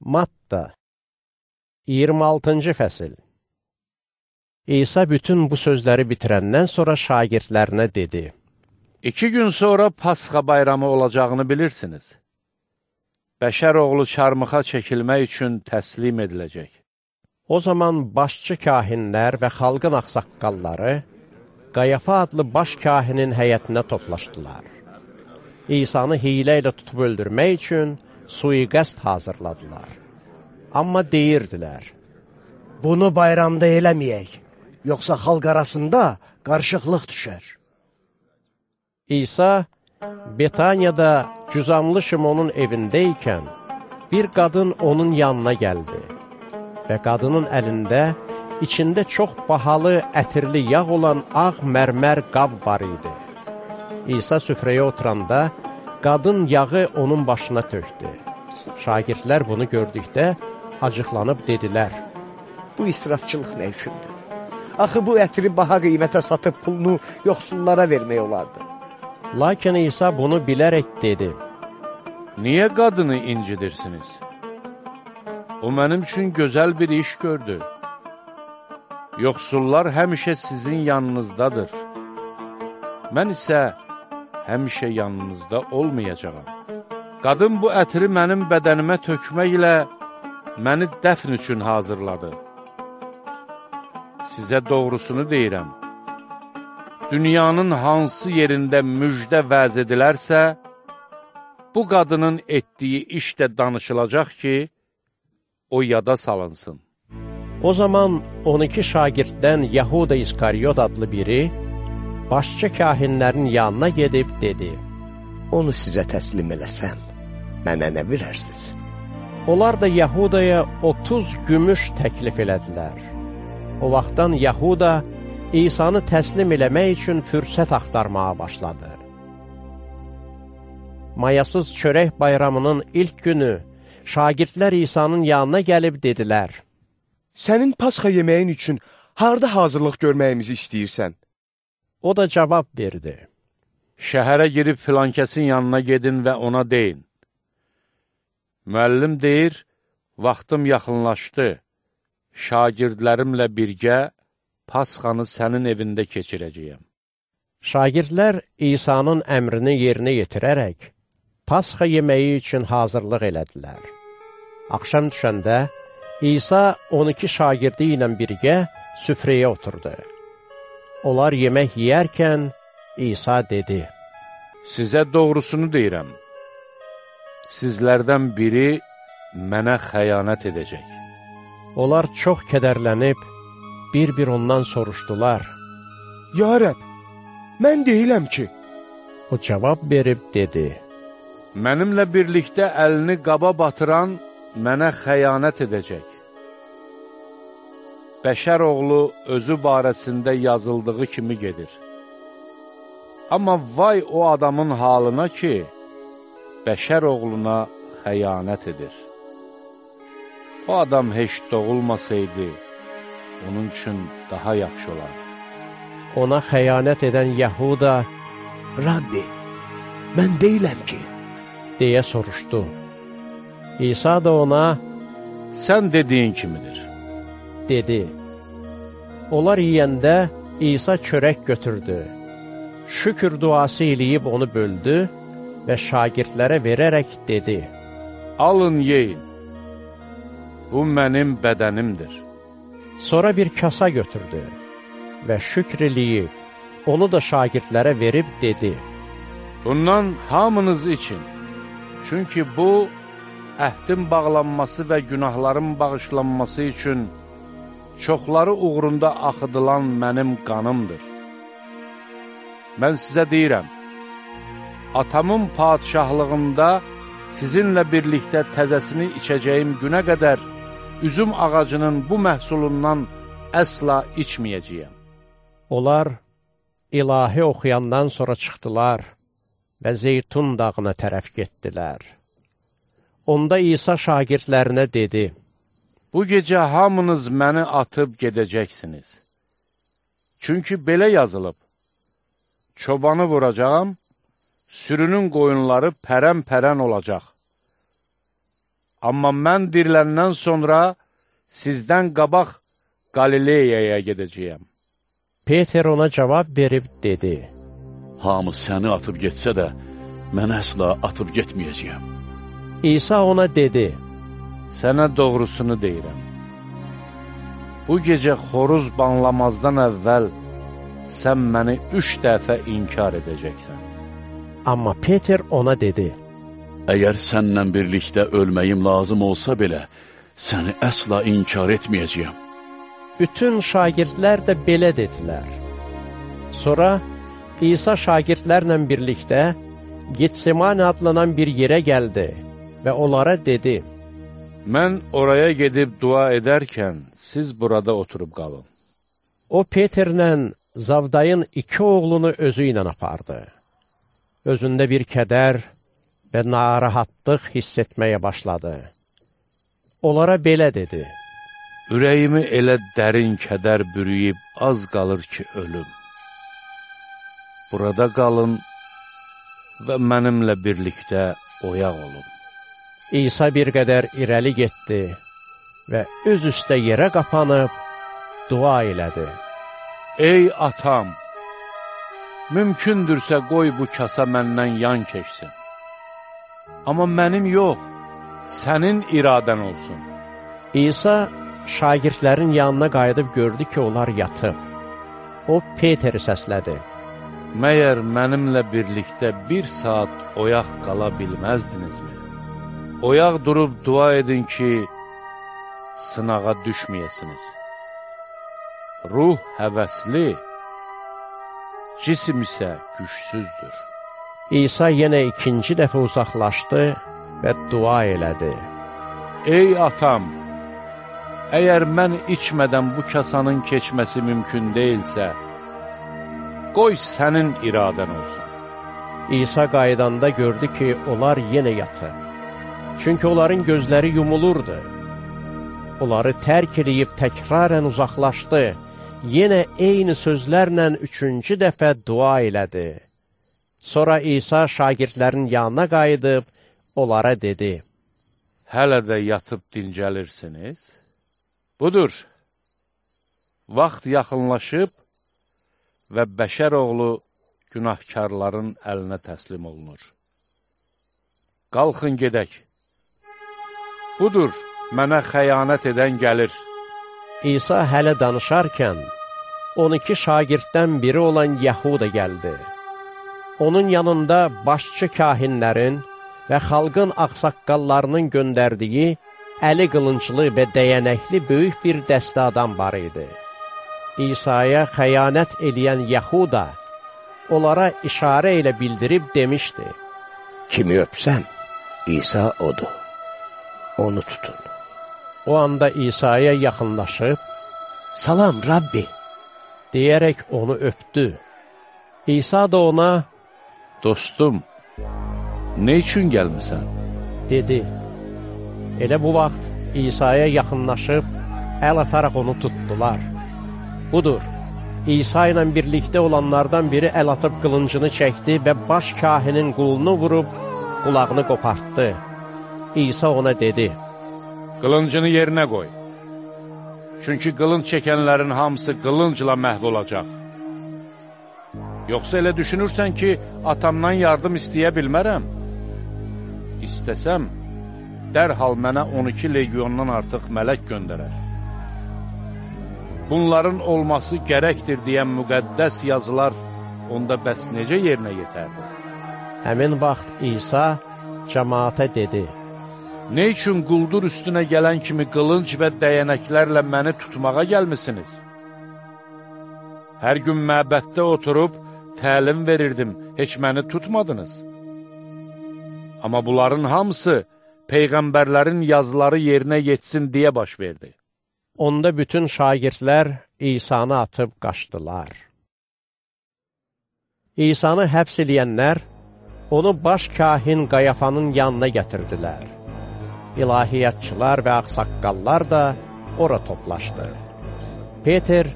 Matta 26-cı fəsil İsa bütün bu sözləri bitirəndən sonra şagirdlərinə dedi. İki gün sonra Pasxa bayramı olacağını bilirsiniz. Bəşər oğlu çarmıxa çəkilmək üçün təslim ediləcək. O zaman başçı kahinlər və xalqın axsaqqalları Qayafa adlı baş kahinin həyətinə toplaşdılar. İsanı hilə ilə tutub öldürmək üçün suiqəst hazırladılar. Amma deyirdilər, Bunu bayramda eləməyək, yoxsa xalq arasında qarışıqlıq düşər. İsa Betaniyada Cüzamlı Şimonun evindəykən bir qadın onun yanına gəldi və qadının əlində içində çox bahalı, ətirli yağ olan ağ mərmər qab var idi. İsa süfrəyə oturanda qadın yağı onun başına tökdü. Şagirdlər bunu gördükdə acıqlanıb dedilər, Bu israfçılıq nə üçündür? Axı bu ətri baha qiymətə satıb pulunu yoxsullara vermək olardı. Lakin İsa bunu bilərək dedi, Niyə qadını incidirsiniz? O mənim üçün gözəl bir iş gördü. Yoxsullar həmişə sizin yanınızdadır. Mən isə həmişə yanınızda olmayacağam. Qadın bu ətri mənim bədənimə tökmək ilə məni dəfn üçün hazırladı. Sizə doğrusunu deyirəm. Dünyanın hansı yerində müjdə vəz edilərsə, bu qadının etdiyi iş də danışılacaq ki, o yada salınsın. O zaman 12 şagirddən Yahuda İskaryot adlı biri başçı kahinlərin yanına gedib dedi, Onu sizə təslim eləsəm, mənə nə verərsiniz? Onlar da Yahudaya 30 gümüş təklif elədilər. O vaxtdan Yahuda İsanı təslim eləmək üçün fürsət axtarmağa başladı. Mayasız çörək bayramının ilk günü şagirdlər İsa'nın yanına gəlib dedilər, Sənin pasxa yeməyin üçün harda hazırlıq görməyimizi istəyirsən? O da cavab verdi. Şəhərə girib filankəsin yanına gedin və ona deyin. Müəllim deyir, vaxtım yaxınlaşdı, şagirdlərimlə birgə Pasxanı sənin evində keçirəcəyəm. Şagirdlər İsa'nın əmrini yerinə yetirərək, Pasxa yeməyi üçün hazırlıq elədilər. Axşam düşəndə, İsa 12 şagirdi ilə birgə süfrəyə oturdu. Onlar yemək yeyərkən İsa dedi, Sizə doğrusunu deyirəm. Sizlərdən biri mənə xəyanət edəcək. Onlar çox kədərlənib, bir-bir ondan soruşdular. Ya Rəb, mən deyiləm ki, O cavab verib dedi, Mənimlə birlikdə əlini qaba batıran mənə xəyanət edəcək. Bəşər oğlu özü barəsində yazıldığı kimi gedir. Amma vay o adamın halına ki, bəşər oğluna xəyanət edir. O adam heç doğulmasaydı, onun üçün daha yaxşı olar. ona xəyanət edən Yahuda Rabbi, mən deyiləm ki, deyə soruşdu. İsa da ona Sən dediyin kimidir. Dedi. Onlar yeyəndə İsa çörək götürdü. Şükür duası eləyib onu böldü və şagirdlərə verərək dedi. Alın, yeyin. Bu mənim bədənimdir. Sonra bir kasa götürdü və şükr eləyib, onu da şagirdlərə verib dedi. Bundan hamınız için. Çünki bu, əhdin bağlanması və günahların bağışlanması üçün çoxları uğrunda axıdılan mənim qanımdır. Mən sizə deyirəm, atamın padişahlığında sizinlə birlikdə təzəsini içəcəyim günə qədər üzüm ağacının bu məhsulundan əsla içməyəcəyəm. Onlar ilahi oxuyandan sonra çıxdılar və Zeytun dağına tərəf getdilər. Onda İsa şagirdlərinə dedi, Bu gecə hamınız məni atıb gedəcəksiniz. Çünki belə yazılıb, çobanı vuracağam, sürünün qoyunları pərən-pərən olacaq. amma mən diriləndən sonra sizdən qabaq Qalileyaya gedəcəyəm. Peter ona cavab verib dedi, Hamı səni atıb getsə də, mən əsla atıb getməyəcəyəm. İsa ona dedi, Sənə doğrusunu deyirəm. Bu gecə xoruz banlamazdan əvvəl sən məni üç dəfə inkar edəcəksən. amma Peter ona dedi, Əgər sənnlə birlikdə ölməyim lazım olsa belə, səni əsla inkar etməyəcəyəm. bütün şagirdlər də belə dedilər. Sonra İsa şagirdlərlə birlikdə Getsemane adlanan bir yerə gəldi və onlara dedi, Mən oraya gedib dua edərkən siz burada oturub qalın. O Peterlə Zavdayın iki oğlunu özü ilə apardı. Özündə bir kədər və narahatlıq hiss etməyə başladı. Onlara belə dedi, Ürəyimi elə dərin kədər bürüyüb az qalır ki, ölüm. Burada qalın və mənimlə birlikdə oyaq olun. İsa bir qədər irəli getdi və üz üstə yerə qapanıb dua elədi. Ey atam, mümkündürsə qoy bu kasa məndən yan keçsin. Amma mənim yox, sənin iradən olsun. İsa şagirdlərin yanına qayıdıb gördü ki, onlar yatıb. O, Peteri səslədi. Məyər mənimlə birlikdə bir saat oyaq qala bilməzdinizmi? Oyaq durub dua edin ki, sınağa düşməyəsiniz. Ruh həvəsli, cisim isə gücsüzdür. İsa yenə ikinci dəfə uzaqlaşdı və dua elədi. Ey atam, əgər mən içmədən bu kasanın keçməsi mümkün deyilsə, qoy sənin iradən olsun. İsa qayıdanda gördü ki, onlar yenə yatır. Çünki onların gözləri yumulurdu. Onları tərk edib təkrarən uzaqlaşdı. Yenə eyni sözlərlə üçüncü dəfə dua elədi. Sonra İsa şagirdlərin yanına qayıdıb, onlara dedi, Hələ də yatıb dincəlirsiniz? Budur, vaxt yaxınlaşıb və bəşər oğlu günahkarların əlinə təslim olunur. Qalxın gedək. Budur, mənə xəyanət edən gəlir. İsa hələ danışarkən, 12 şagirddən biri olan Yahuda gəldi. Onun yanında başçı kahinlərin və xalqın axsaqqallarının göndərdiyi əli qılınclı və dəyənəkli böyük bir dəstə adam var idi. İsa'ya xəyanət eləyən Yahuda onlara işarə ilə bildirib demişdi, Kimi öpsəm, İsa odur. Onu tutun. O anda İsa'ya yaxınlaşıb, Salam, Rabbi. deyərək onu öpdü. İsa da ona Dostum, nə üçün gəlmisən? dedi. Elə bu vaxt İsa'ya yaxınlaşıb, əl ataraq onu tutdular. Budur, İsa ilə birlikdə olanlardan biri əl atıb qılıncını çəkdi və baş kahinin qulunu vurub qulağını qopartdı. İsa ona dedi, Qılıncını yerinə qoy. Çünki qılınc çəkənlərin hamısı qılıncla məhv olacaq. Yoxsa elə düşünürsən ki, atamdan yardım istəyə bilmərəm? İstəsəm, dərhal mənə 12 legiondan artıq mələk göndərər. Bunların olması gərəkdir deyən müqəddəs yazılar onda bəs necə yerinə yetərdi? Həmin vaxt İsa cəmaata dedi, Nə üçün quldur üstünə gələn kimi qılınc və dəyənəklərlə məni tutmağa gəlmisiniz? Hər gün məbəddə oturub təlim verirdim, heç məni tutmadınız. Amma bunların hamısı Peyğəmbərlərin yazıları yerinə yetsin deyə baş verdi. Onda bütün şagirdlər İsanı atıb qaçdılar. İsanı həbs eləyənlər onu baş kahin Qayafanın yanına gətirdilər. İlahiyyatçılar və ağsaqqallar da ora toplaşdı. Peter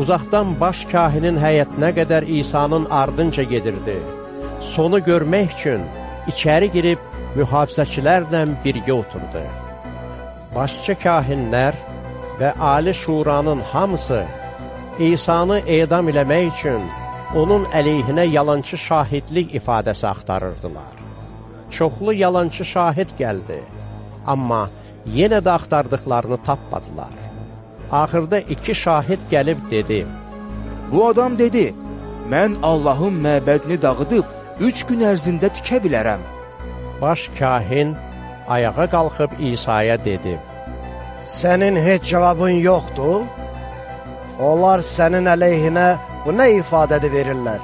uzaqdan baş kahinin həyətinə qədər İsa'nın ardınca gedirdi. Sonu görmək üçün içəri girib mühafizəçilərlə birgə oturdu. Başçı kahinlər və Ali Şuranın hamısı İsanı edam eləmək üçün onun əleyhinə yalançı şahidlik ifadəsi axtarırdılar. Çoxlu yalançı şahid gəldi, amma yenə də axtardıqlarını tapmadılar. Axırda iki şahid gəlib dedi, Bu adam dedi, mən Allahın məbədini dağıdıb, üç gün ərzində tikə bilərəm. Baş kahin ayağa qalxıb İsa'ya dedi, Sənin heç cavabın yoxdur? Onlar sənin əleyhinə bu nə ifadədə verirlər?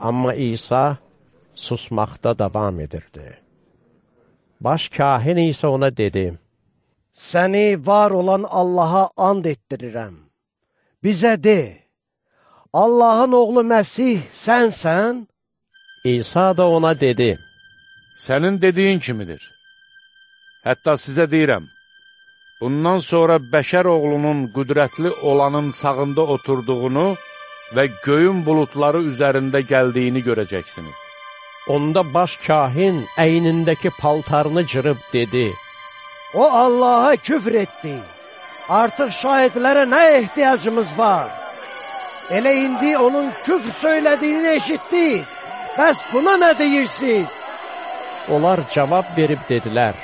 Amma İsa susmaqda davam edirdi. Baş kahin isə ona dedi, Səni var olan Allaha and etdirirəm. Bizə de, Allahın oğlu Məsih sənsən? İsa da ona dedi, Sənin dediyin kimidir. Hətta sizə deyirəm, bundan sonra bəşər oğlunun qüdrətli olanın sağında oturduğunu və göyün bulutları üzərində gəldiyini görəcəksiniz. Onda baş kahin əynindəki paltarını cırıb dedi, O Allaha küfr etdi. Artıq şahidlərə nə ehtiyacımız var? Elə indi onun küfr söylədiyini eşitdiniz. Bəs buna nə deyirsiniz? Onlar cavab verib dedilər,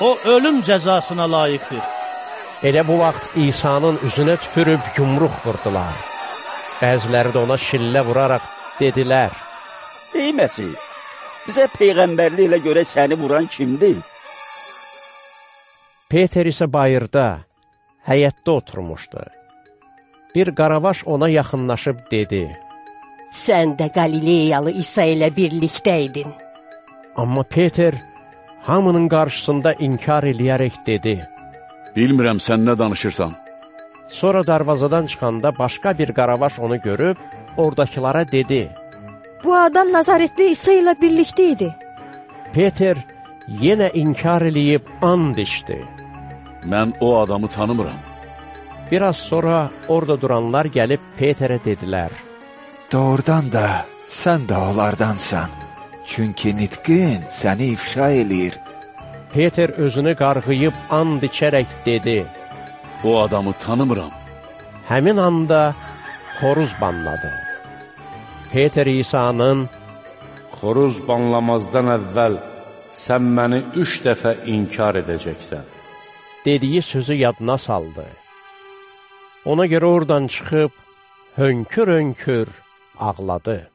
O ölüm cəzasına layiqdir. Elə bu vaxt İsa'nın üzünə tüpürüb yumruq vurdular. Bəziləri də ona şillə vuraraq dedilər, Ey Məsih, bizə peyğəmbərliklə görə səni vuran kimdir? Peter isə bayırda, həyətdə oturmuşdu. Bir qaravaş ona yaxınlaşıb dedi, Sən də Qalileyalı İsa ilə birlikdəydin. amma Peter hamının qarşısında inkar eləyərək dedi. Bilmirəm sən nə danışırsan. Sonra darvazadan çıxanda başqa bir qaravaş onu görüb, oradakılara dedi. Bu adam Nazaretli İsa ilə birlikdə idi. Peter yenə inkar eləyib and içdi. Mən o adamı tanımıram. Biraz sonra orada duranlar gəlib Peterə dedilər. Doğrudan da sən də onlardansan. Çünki nitqin səni ifşa eləyir. Peter özünü qarğıyıb and içərək dedi. O adamı tanımıram. Həmin anda xoruz banladı. Peter İsa'nın Xoruz banlamazdan əvvəl sən məni üç dəfə inkar edəcəksən. dediyi sözü yadına saldı. Ona görə oradan çıxıb hönkür-hönkür ağladı.